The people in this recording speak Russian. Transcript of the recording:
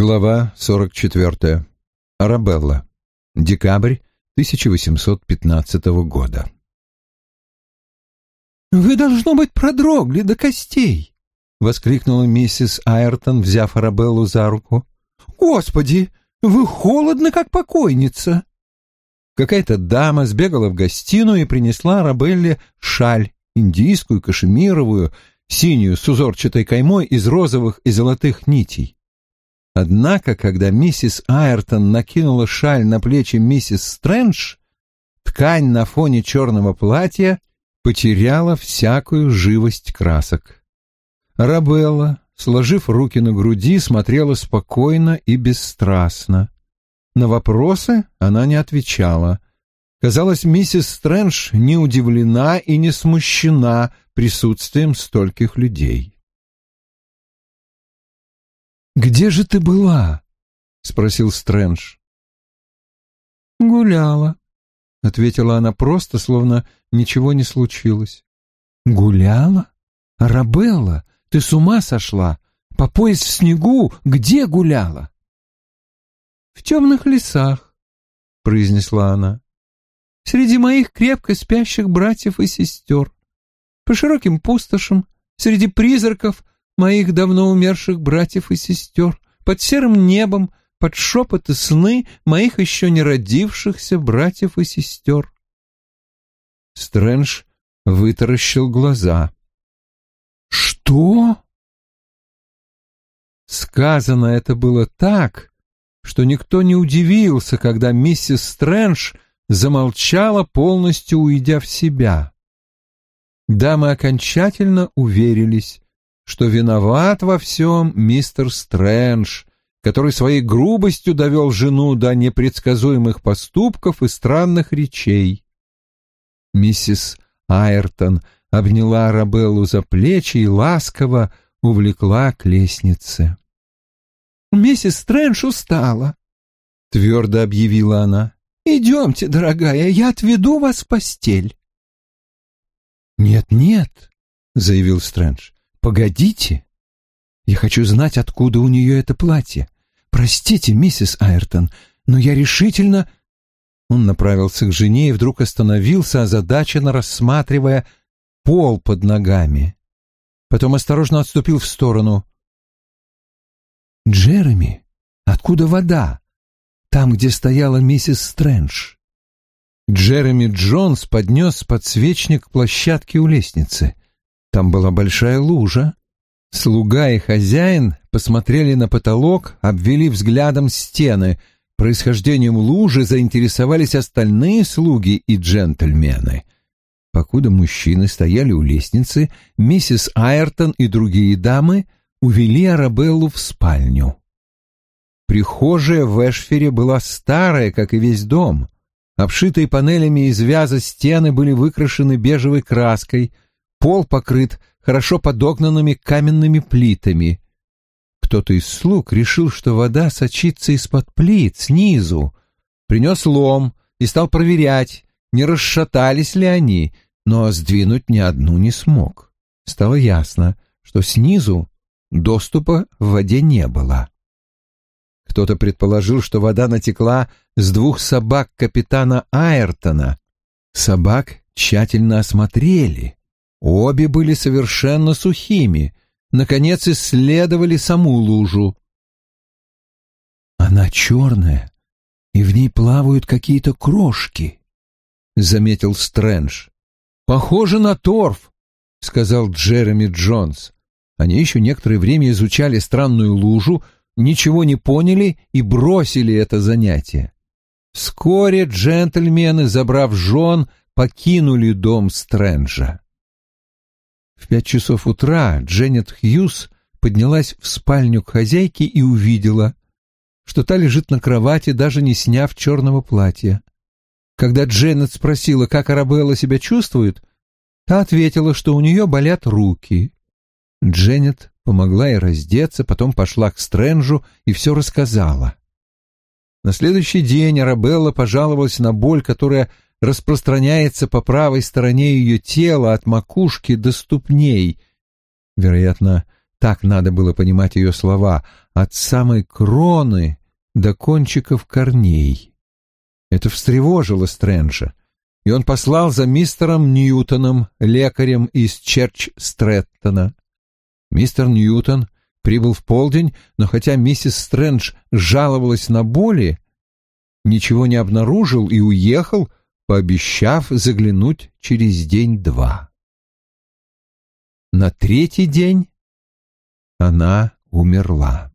Глава 44. Арабелла. Декабрь 1815 года. «Вы, должно быть, продрогли до костей!» — воскликнула миссис Айртон, взяв Арабеллу за руку. «Господи, вы холодны, как покойница!» Какая-то дама сбегала в гостиную и принесла Арабелле шаль, индийскую, кашемировую, синюю с узорчатой каймой из розовых и золотых нитей. Однако, когда миссис Айртон накинула шаль на плечи миссис Стрэндж, ткань на фоне черного платья потеряла всякую живость красок. Рабелла, сложив руки на груди, смотрела спокойно и бесстрастно. На вопросы она не отвечала. Казалось, миссис Стрэндж не удивлена и не смущена присутствием стольких людей. «Где же ты была?» — спросил Стрэндж. «Гуляла», — ответила она просто, словно ничего не случилось. «Гуляла? Арабелла, ты с ума сошла? По пояс в снегу? Где гуляла?» «В темных лесах», — произнесла она, — «среди моих крепко спящих братьев и сестер, по широким пустошам, среди призраков, моих давно умерших братьев и сестер, под серым небом, под шепот и сны моих еще не родившихся братьев и сестер. Стрэндж вытаращил глаза. «Что?» Сказано это было так, что никто не удивился, когда миссис Стрэндж замолчала, полностью уйдя в себя. Дамы окончательно уверились, что виноват во всем мистер Стрэндж, который своей грубостью довел жену до непредсказуемых поступков и странных речей. Миссис Айртон обняла Арабеллу за плечи и ласково увлекла к лестнице. «Миссис Стрэндж устала», — твердо объявила она. «Идемте, дорогая, я отведу вас в постель». «Нет-нет», — заявил Стрэндж, «Погодите. Я хочу знать, откуда у нее это платье. Простите, миссис Айртон, но я решительно...» Он направился к жене и вдруг остановился, озадаченно рассматривая пол под ногами. Потом осторожно отступил в сторону. «Джереми, откуда вода? Там, где стояла миссис Стрэндж». Джереми Джонс поднес подсвечник к площадке у лестницы. Там была большая лужа. Слуга и хозяин посмотрели на потолок, обвели взглядом стены. Происхождением лужи заинтересовались остальные слуги и джентльмены. Покуда мужчины стояли у лестницы, миссис Айртон и другие дамы увели Арабеллу в спальню. Прихожая в Эшфере была старая, как и весь дом. Обшитые панелями из вяза стены были выкрашены бежевой краской — Пол покрыт хорошо подогнанными каменными плитами. Кто-то из слуг решил, что вода сочится из-под плит, снизу. Принес лом и стал проверять, не расшатались ли они, но сдвинуть ни одну не смог. Стало ясно, что снизу доступа в воде не было. Кто-то предположил, что вода натекла с двух собак капитана Айртона. Собак тщательно осмотрели, Обе были совершенно сухими, наконец исследовали саму лужу. «Она черная, и в ней плавают какие-то крошки», — заметил Стрэндж. «Похоже на торф», — сказал Джереми Джонс. Они еще некоторое время изучали странную лужу, ничего не поняли и бросили это занятие. Вскоре джентльмены, забрав жен, покинули дом Стрэнджа. В пять часов утра Дженнет Хьюз поднялась в спальню к хозяйке и увидела, что та лежит на кровати, даже не сняв черного платья. Когда Дженнет спросила, как Арабелла себя чувствует, та ответила, что у нее болят руки. Дженнет помогла ей раздеться, потом пошла к Стрэнджу и все рассказала. На следующий день Арабелла пожаловалась на боль, которая распространяется по правой стороне ее тела от макушки до ступней. Вероятно, Так надо было понимать ее слова, от самой кроны до кончиков корней. Это встревожило Стрэнджа, и он послал за мистером Ньютоном, лекарем из Черч-Стрэттона. Мистер Ньютон прибыл в полдень, но хотя миссис Стрэндж жаловалась на боли, ничего не обнаружил и уехал, пообещав заглянуть через день-два. На третий день она умерла.